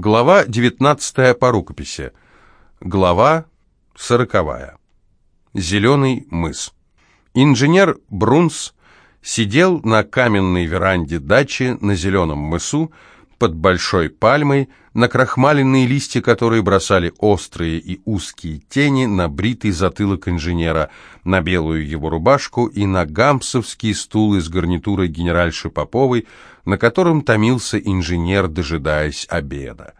Глава 19 по рукописи. Глава 40. Зеленый мыс. Инженер Брунс сидел на каменной веранде дачи на зеленом мысу под большой пальмой, на крахмаленные листья, которые бросали острые и узкие тени на бритый затылок инженера, на белую его рубашку и на гампсовский стул из гарнитуры генеральши Поповой, на котором томился инженер, дожидаясь обеда.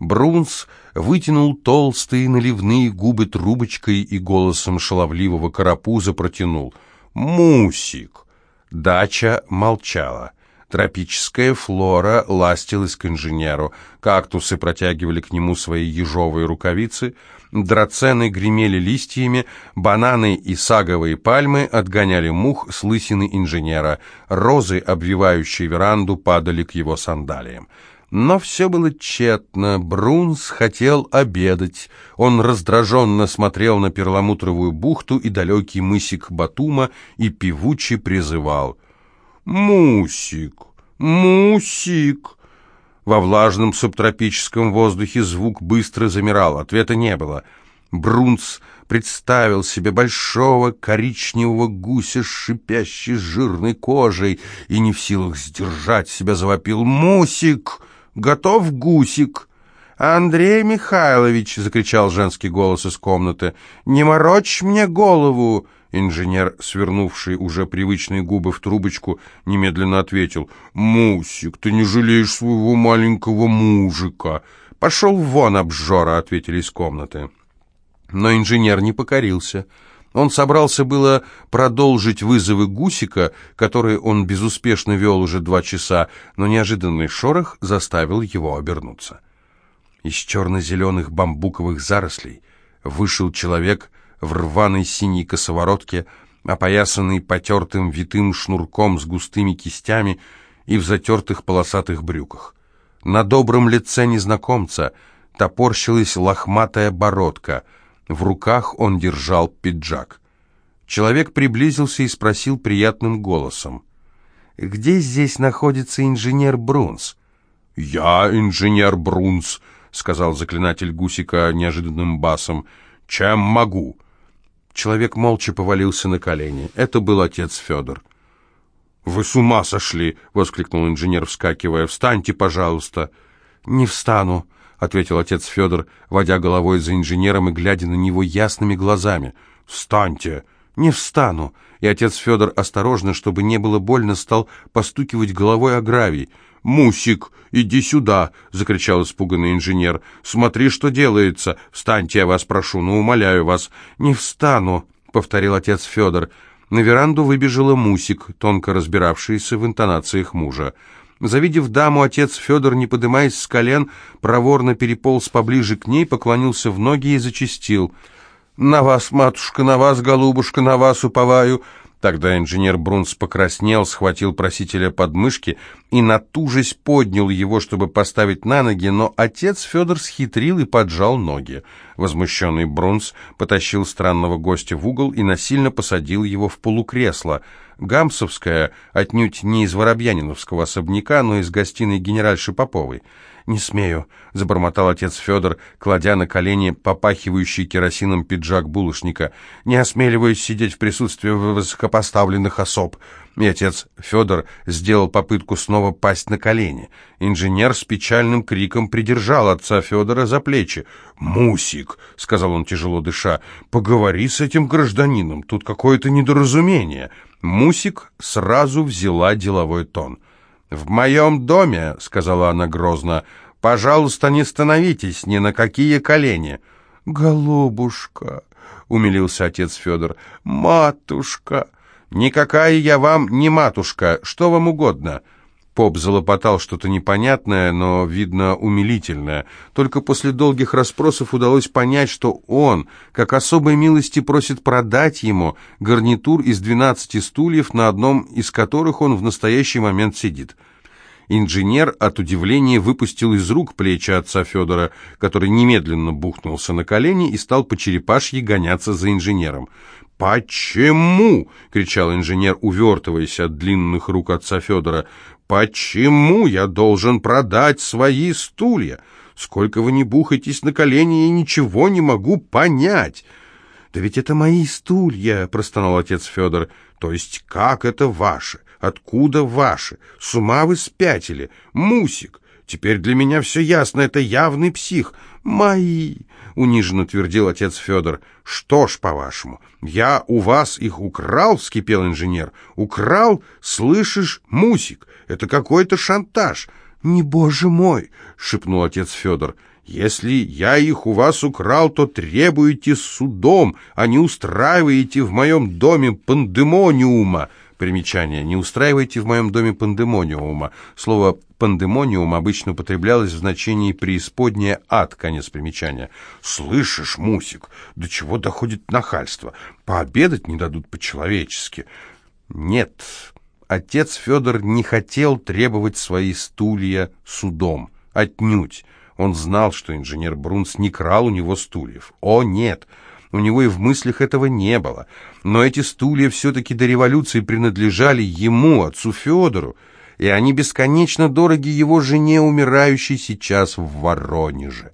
Брунс вытянул толстые наливные губы трубочкой и голосом шаловливого карапуза протянул «Мусик!». Дача молчала. Тропическая флора ластилась к инженеру, кактусы протягивали к нему свои ежовые рукавицы, драцены гремели листьями, бананы и саговые пальмы отгоняли мух с лысины инженера, розы, обвивающие веранду, падали к его сандалиям. Но все было тщетно. Брунс хотел обедать. Он раздраженно смотрел на перламутровую бухту и далекий мысик Батума и певуче призывал «Мусик! Мусик!» Во влажном субтропическом воздухе звук быстро замирал, ответа не было. Брунс представил себе большого коричневого гуся с шипящей жирной кожей и не в силах сдержать себя завопил «Мусик! Готов гусик!» «Андрей Михайлович!» — закричал женский голос из комнаты. «Не морочь мне голову!» Инженер, свернувший уже привычные губы в трубочку, немедленно ответил. «Мусик, ты не жалеешь своего маленького мужика!» «Пошел вон, обжора!» — ответили из комнаты. Но инженер не покорился. Он собрался было продолжить вызовы Гусика, которые он безуспешно вел уже два часа, но неожиданный шорох заставил его обернуться. Из черно-зеленых бамбуковых зарослей вышел человек в рваной синей косоворотке, опоясанный потертым витым шнурком с густыми кистями и в затертых полосатых брюках. На добром лице незнакомца топорщилась лохматая бородка, в руках он держал пиджак. Человек приблизился и спросил приятным голосом. «Где здесь находится инженер Брунс?» «Я инженер Брунс», — сказал заклинатель Гусика неожиданным басом. «Чем могу?» Человек молча повалился на колени. Это был отец Федор. «Вы с ума сошли!» — воскликнул инженер, вскакивая. «Встаньте, пожалуйста!» «Не встану!» — ответил отец Федор, водя головой за инженером и глядя на него ясными глазами. «Встаньте!» «Не встану!» И отец Федор осторожно, чтобы не было больно, стал постукивать головой о гравий. «Мусик, иди сюда!» — закричал испуганный инженер. «Смотри, что делается! Встаньте, я вас прошу, ну, умоляю вас!» «Не встану!» — повторил отец Федор. На веранду выбежала Мусик, тонко разбиравшийся в интонациях мужа. Завидев даму, отец Федор, не подымаясь с колен, проворно переполз поближе к ней, поклонился в ноги и зачастил. «На вас, матушка, на вас, голубушка, на вас уповаю!» Тогда инженер Брунс покраснел, схватил просителя под мышки и, натужись, поднял его, чтобы поставить на ноги, но отец Федор схитрил и поджал ноги. Возмущенный Брунс потащил странного гостя в угол и насильно посадил его в полукресло. Гамсовская, отнюдь не из Воробьяниновского особняка, но из гостиной генеральши Поповой. «Не смею», — забормотал отец Федор, кладя на колени попахивающий керосином пиджак булочника. «Не осмеливаюсь сидеть в присутствии высокопоставленных особ». И отец Федор сделал попытку снова пасть на колени. Инженер с печальным криком придержал отца Федора за плечи. «Мусик», — сказал он, тяжело дыша, — «поговори с этим гражданином, тут какое-то недоразумение». Мусик сразу взяла деловой тон. «В моем доме», — сказала она грозно, — «пожалуйста, не становитесь ни на какие колени». «Голубушка», — умилился отец Федор, — «матушка». «Никакая я вам не матушка, что вам угодно». Поп залопотал что-то непонятное, но, видно, умилительное. Только после долгих расспросов удалось понять, что он, как особой милости, просит продать ему гарнитур из двенадцати стульев, на одном из которых он в настоящий момент сидит. Инженер от удивления выпустил из рук плечи отца Федора, который немедленно бухнулся на колени и стал по черепашьи гоняться за инженером. «Почему?» — кричал инженер, увертываясь от длинных рук отца Федора. Почему я должен продать свои стулья? Сколько вы не бухаетесь на колени, я ничего не могу понять. Да ведь это мои стулья, простонал отец Федор. То есть как это ваши? Откуда ваши? С ума вы спятили? Мусик, теперь для меня все ясно, это явный псих. Мои, униженно твердил отец Федор. Что ж, по-вашему, я у вас их украл, вскипел инженер. Украл, слышишь, Мусик, это какой-то шантаж. «Не, боже мой!» — шепнул отец Федор. «Если я их у вас украл, то требуете судом, а не устраиваете в моем доме пандемониума». Примечание. Не устраивайте в моем доме пандемониума. Слово «пандемониум» обычно употреблялось в значении «преисподняя ад». Конец примечания. «Слышишь, Мусик, до чего доходит нахальство? Пообедать не дадут по-человечески». «Нет, отец Федор не хотел требовать свои стулья судом. Отнюдь. Он знал, что инженер Брунс не крал у него стульев. О, нет! У него и в мыслях этого не было. Но эти стулья все-таки до революции принадлежали ему, отцу Федору, и они бесконечно дороги его жене, умирающей сейчас в Воронеже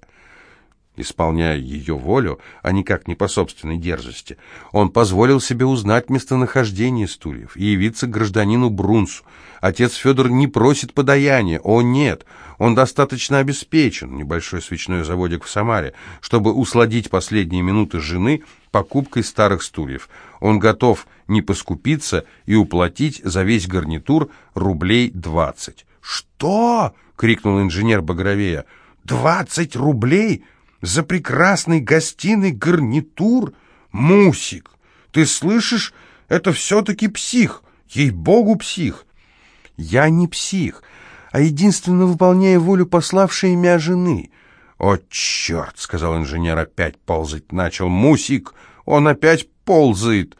исполняя ее волю, а никак не по собственной дерзости. Он позволил себе узнать местонахождение стульев и явиться к гражданину Брунсу. Отец Федор не просит подаяния, о нет, он достаточно обеспечен, небольшой свечной заводик в Самаре, чтобы усладить последние минуты жены покупкой старых стульев. Он готов не поскупиться и уплатить за весь гарнитур рублей двадцать. «Что?» — крикнул инженер Багровея. «Двадцать рублей?» За прекрасный гостиный гарнитур? Мусик, ты слышишь? Это все-таки псих. Ей-богу, псих. Я не псих, а единственно выполняю волю пославшей меня жены. О, черт, сказал инженер, опять ползать начал. Мусик, он опять ползает.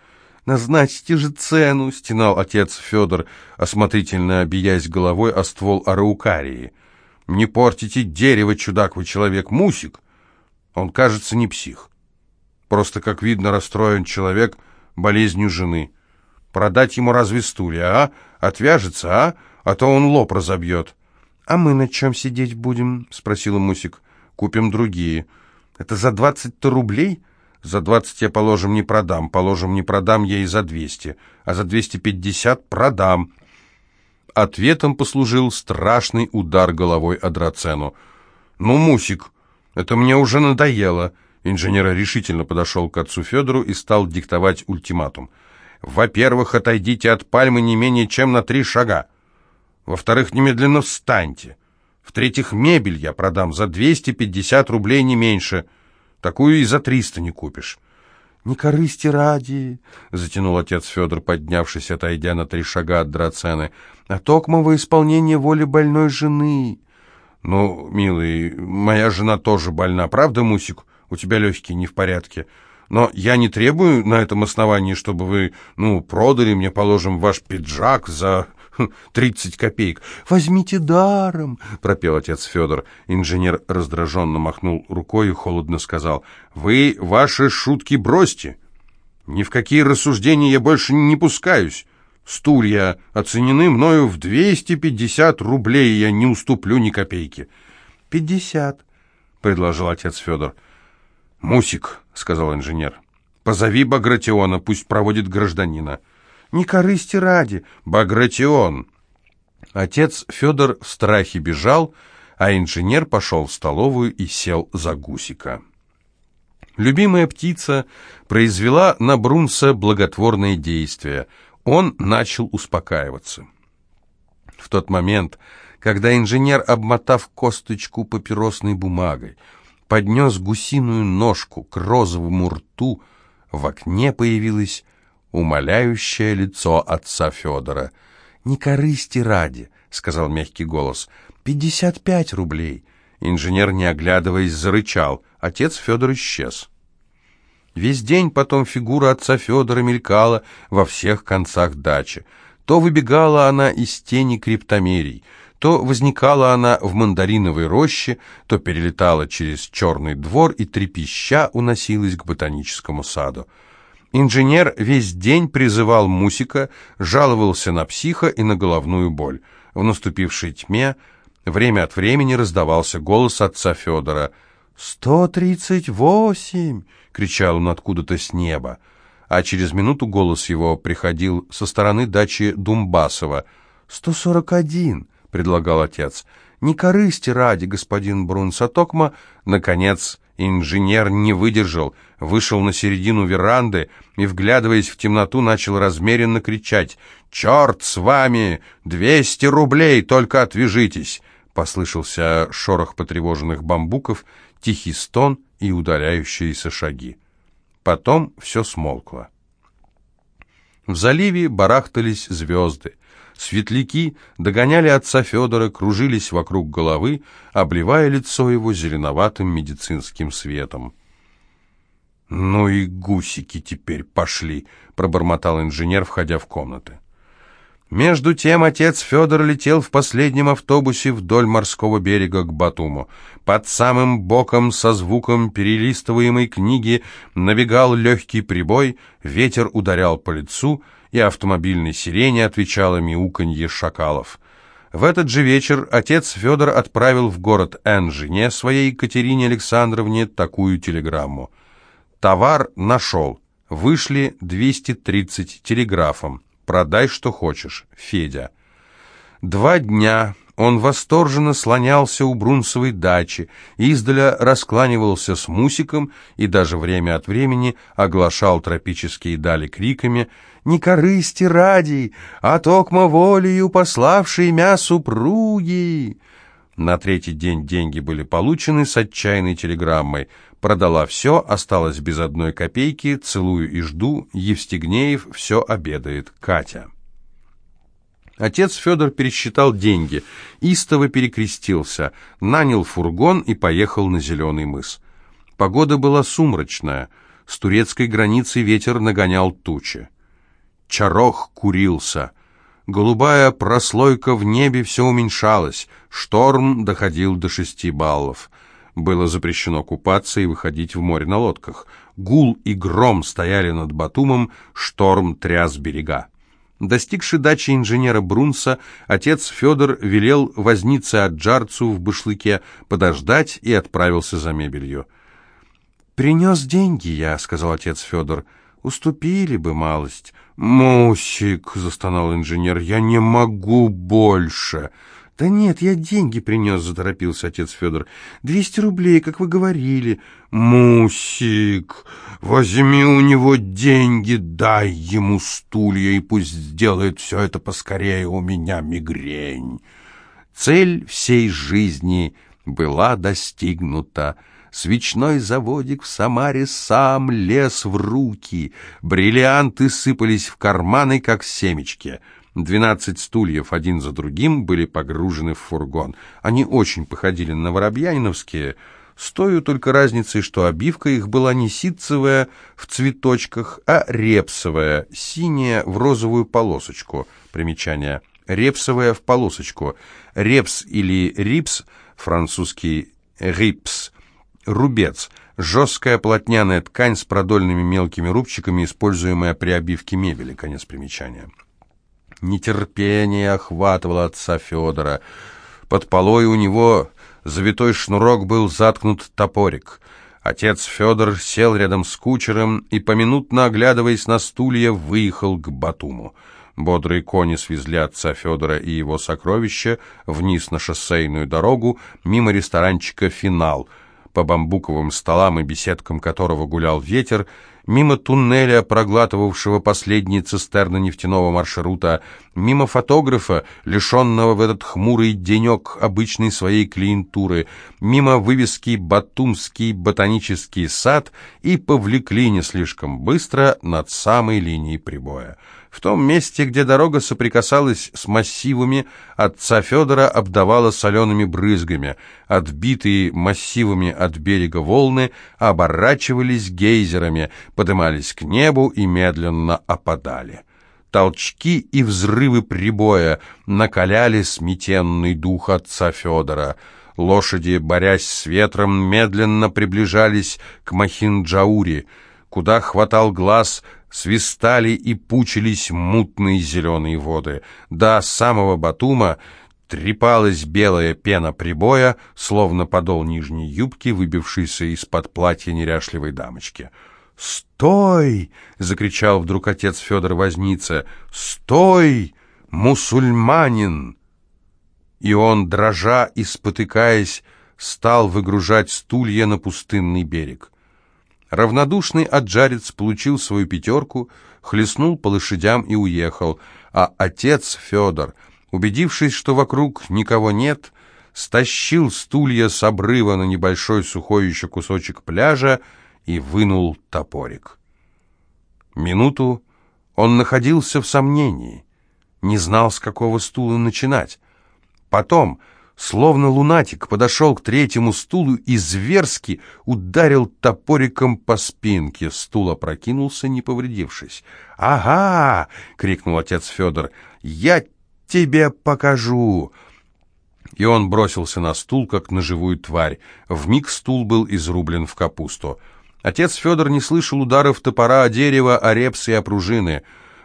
«Назначьте же цену!» — стенал отец Федор, осмотрительно обиясь головой о ствол араукарии. «Не портите дерево, чудак вы человек, Мусик!» Он, кажется, не псих. Просто, как видно, расстроен человек болезнью жены. Продать ему разве стулья, а? Отвяжется, а? А то он лоб разобьет. «А мы на чем сидеть будем?» — спросила Мусик. «Купим другие». «Это за двадцать-то рублей?» «За двадцать я, положим, не продам. Положим, не продам я и за двести. А за двести пятьдесят продам». Ответом послужил страшный удар головой о драцену. «Ну, Мусик, это мне уже надоело. Инженер решительно подошел к отцу Федору и стал диктовать ультиматум. Во-первых, отойдите от пальмы не менее чем на три шага. Во-вторых, немедленно встаньте. В-третьих, мебель я продам за 250 рублей не меньше. Такую и за 300 не купишь. «Не корысти ради», — затянул отец Федор, поднявшись, отойдя на три шага от драцены, «а токмово исполнение воли больной жены». «Ну, милый, моя жена тоже больна, правда, Мусик? У тебя легкие не в порядке. Но я не требую на этом основании, чтобы вы, ну, продали мне, положим, ваш пиджак за хм, тридцать копеек. «Возьмите даром», — пропел отец Федор. Инженер раздраженно махнул рукой и холодно сказал, «Вы ваши шутки бросьте. Ни в какие рассуждения я больше не пускаюсь. Стулья оценены мною в 250 рублей, я не уступлю ни копейки. «Пятьдесят», — предложил отец Федор. «Мусик», — сказал инженер, — «позови Багратиона, пусть проводит гражданина». «Не корысти ради, Багратион». Отец Федор в страхе бежал, а инженер пошел в столовую и сел за гусика. Любимая птица произвела на Брунса благотворное действие — он начал успокаиваться. В тот момент, когда инженер, обмотав косточку папиросной бумагой, поднес гусиную ножку к розовому рту, в окне появилось умоляющее лицо отца Федора. «Не корысти ради», — сказал мягкий голос, — «пятьдесят пять рублей». Инженер, не оглядываясь, зарычал. Отец Федор исчез. Весь день потом фигура отца Федора мелькала во всех концах дачи. То выбегала она из тени криптомерий, то возникала она в мандариновой роще, то перелетала через черный двор и трепеща уносилась к ботаническому саду. Инженер весь день призывал Мусика, жаловался на психа и на головную боль. В наступившей тьме время от времени раздавался голос отца Федора. «Сто тридцать восемь!» — кричал он откуда-то с неба. А через минуту голос его приходил со стороны дачи Думбасова. «Сто сорок один!» — предлагал отец. «Не корысти ради, господин Брунс, а токма...» Наконец инженер не выдержал, вышел на середину веранды и, вглядываясь в темноту, начал размеренно кричать «Черт с вами! Двести рублей! Только отвяжитесь!» Послышался шорох потревоженных бамбуков, тихий стон и удаляющиеся шаги. Потом все смолкло. В заливе барахтались звезды. Светляки догоняли отца Федора, кружились вокруг головы, обливая лицо его зеленоватым медицинским светом. «Ну и гусики теперь пошли», — пробормотал инженер, входя в комнаты. Между тем отец Федор летел в последнем автобусе вдоль морского берега к Батуму. Под самым боком со звуком перелистываемой книги набегал легкий прибой, ветер ударял по лицу, и автомобильной сирене отвечало мяуканье шакалов. В этот же вечер отец Федор отправил в город Н жене своей Екатерине Александровне такую телеграмму. «Товар нашел. Вышли 230 телеграфом. Продай, что хочешь. Федя». Два дня он восторженно слонялся у Брунсовой дачи, издаля раскланивался с Мусиком и даже время от времени оглашал тропические дали криками «Не корысти ради, а токмо волею пославшие мя супруги!» На третий день деньги были получены с отчаянной телеграммой. Продала все, осталось без одной копейки, целую и жду, Евстигнеев все обедает, Катя. Отец Федор пересчитал деньги, истово перекрестился, нанял фургон и поехал на Зеленый мыс. Погода была сумрачная, с турецкой границы ветер нагонял тучи. Чарох курился. Голубая прослойка в небе все уменьшалась, шторм доходил до шести баллов. Было запрещено купаться и выходить в море на лодках. Гул и гром стояли над Батумом, шторм тряс берега. Достигший дачи инженера Брунса, отец Федор велел возниться от Джарцу в башлыке, подождать и отправился за мебелью. «Принес деньги я», — сказал отец Федор. «Уступили бы малость». «Мусик», — застонал инженер, — «я не могу больше». «Да нет, я деньги принес», — заторопился отец Федор. «Двести рублей, как вы говорили». «Мусик, возьми у него деньги, дай ему стулья, и пусть сделает все это поскорее, у меня мигрень». Цель всей жизни была достигнута. Свечной заводик в Самаре сам лез в руки, бриллианты сыпались в карманы, как семечки — Двенадцать стульев один за другим были погружены в фургон. Они очень походили на воробьяниновские, с той только разницей, что обивка их была не ситцевая в цветочках, а репсовая, синяя в розовую полосочку. Примечание. Репсовая в полосочку. Репс или рипс, французский рипс, рубец, жесткая плотняная ткань с продольными мелкими рубчиками, используемая при обивке мебели. Конец примечания. Нетерпение охватывало отца Федора. Под полой у него завитой шнурок был заткнут топорик. Отец Федор сел рядом с кучером и, поминутно оглядываясь на стулья, выехал к Батуму. Бодрые кони свезли отца Федора и его сокровища вниз на шоссейную дорогу, мимо ресторанчика «Финал», по бамбуковым столам и беседкам которого гулял ветер, мимо туннеля, проглатывавшего последние цистерны нефтяного маршрута, мимо фотографа, лишенного в этот хмурый денек обычной своей клиентуры, мимо вывески «Батумский ботанический сад» и повлекли не слишком быстро над самой линией прибоя. В том месте, где дорога соприкасалась с массивами, отца Федора обдавала солеными брызгами. Отбитые массивами от берега волны оборачивались гейзерами, подымались к небу и медленно опадали. Толчки и взрывы прибоя накаляли сметенный дух отца Федора. Лошади, борясь с ветром, медленно приближались к Махинджаури. Куда хватал глаз, свистали и пучились мутные зеленые воды. До самого Батума трепалась белая пена прибоя, словно подол нижней юбки, выбившийся из-под платья неряшливой дамочки. «Стой!» — закричал вдруг отец Федор Возница. «Стой, мусульманин!» И он, дрожа и спотыкаясь, стал выгружать стулья на пустынный берег. Равнодушный аджарец получил свою пятерку, хлестнул по лошадям и уехал, а отец Федор, убедившись, что вокруг никого нет, стащил стулья с обрыва на небольшой сухой еще кусочек пляжа и вынул топорик. Минуту он находился в сомнении, не знал, с какого стула начинать. Потом словно лунатик, подошел к третьему стулу и зверски ударил топориком по спинке. Стул опрокинулся, не повредившись. «Ага!» — крикнул отец Федор. «Я тебе покажу!» И он бросился на стул, как на живую тварь. Вмиг стул был изрублен в капусту. Отец Федор не слышал ударов топора о дерево, о репсы и о пружины.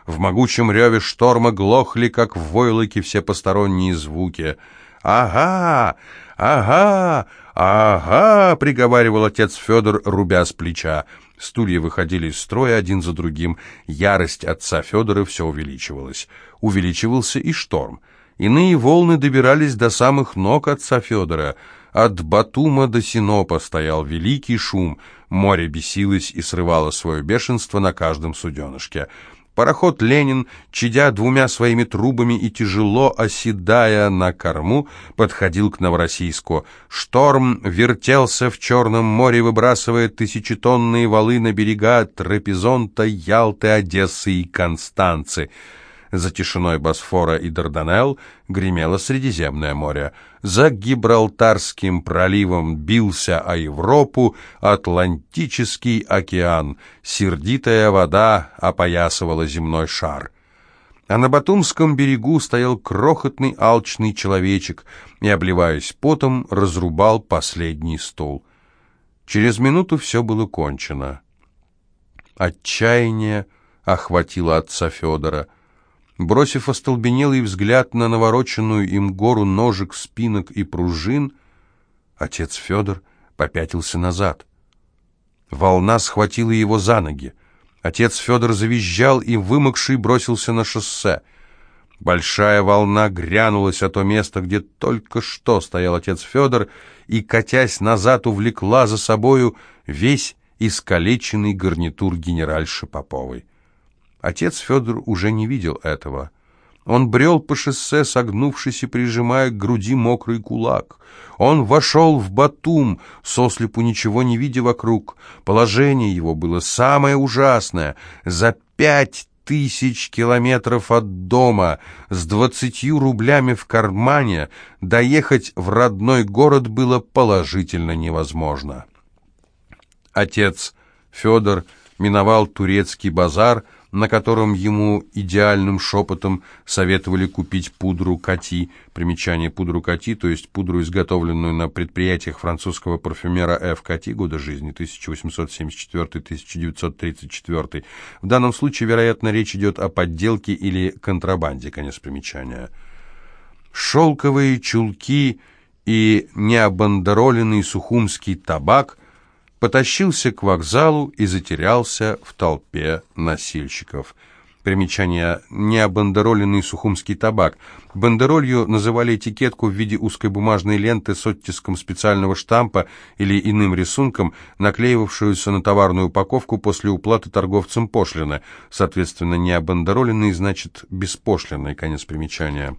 В могучем реве шторма глохли, как в войлоке, все посторонние звуки — «Ага! Ага! Ага!» — приговаривал отец Федор, рубя с плеча. Стулья выходили из строя один за другим. Ярость отца Федора все увеличивалась. Увеличивался и шторм. Иные волны добирались до самых ног отца Федора. От Батума до Синопа стоял великий шум. Море бесилось и срывало свое бешенство на каждом суденышке. Пароход «Ленин», чадя двумя своими трубами и тяжело оседая на корму, подходил к Новороссийску. Шторм вертелся в Черном море, выбрасывая тысячетонные валы на берега Трапезонта, Ялты, Одессы и Констанцы — за тишиной Босфора и Дарданелл гремело Средиземное море. За Гибралтарским проливом бился о Европу Атлантический океан. Сердитая вода опоясывала земной шар. А на Батумском берегу стоял крохотный алчный человечек и, обливаясь потом, разрубал последний стол. Через минуту все было кончено. Отчаяние охватило отца Федора. Бросив остолбенелый взгляд на навороченную им гору ножек, спинок и пружин, отец Федор попятился назад. Волна схватила его за ноги. Отец Федор завизжал и, вымокший, бросился на шоссе. Большая волна грянулась о то место, где только что стоял отец Федор, и, катясь назад, увлекла за собою весь искалеченный гарнитур генеральши Поповой. Отец Федор уже не видел этого. Он брел по шоссе, согнувшись и прижимая к груди мокрый кулак. Он вошел в Батум, сослепу ничего не видя вокруг. Положение его было самое ужасное. За пять тысяч километров от дома, с двадцатью рублями в кармане, доехать в родной город было положительно невозможно. Отец Федор миновал турецкий базар, на котором ему идеальным шепотом советовали купить пудру Кати, примечание пудру Кати, то есть пудру, изготовленную на предприятиях французского парфюмера Ф. Кати, года жизни 1874-1934. В данном случае, вероятно, речь идет о подделке или контрабанде, конец примечания. Шелковые чулки и необандероленный сухумский табак – потащился к вокзалу и затерялся в толпе носильщиков. Примечание «необандероленный сухумский табак». Бандеролью называли этикетку в виде узкой бумажной ленты с оттиском специального штампа или иным рисунком, наклеивавшуюся на товарную упаковку после уплаты торговцам пошлины. Соответственно, необандероленный значит беспошлинный, конец примечания.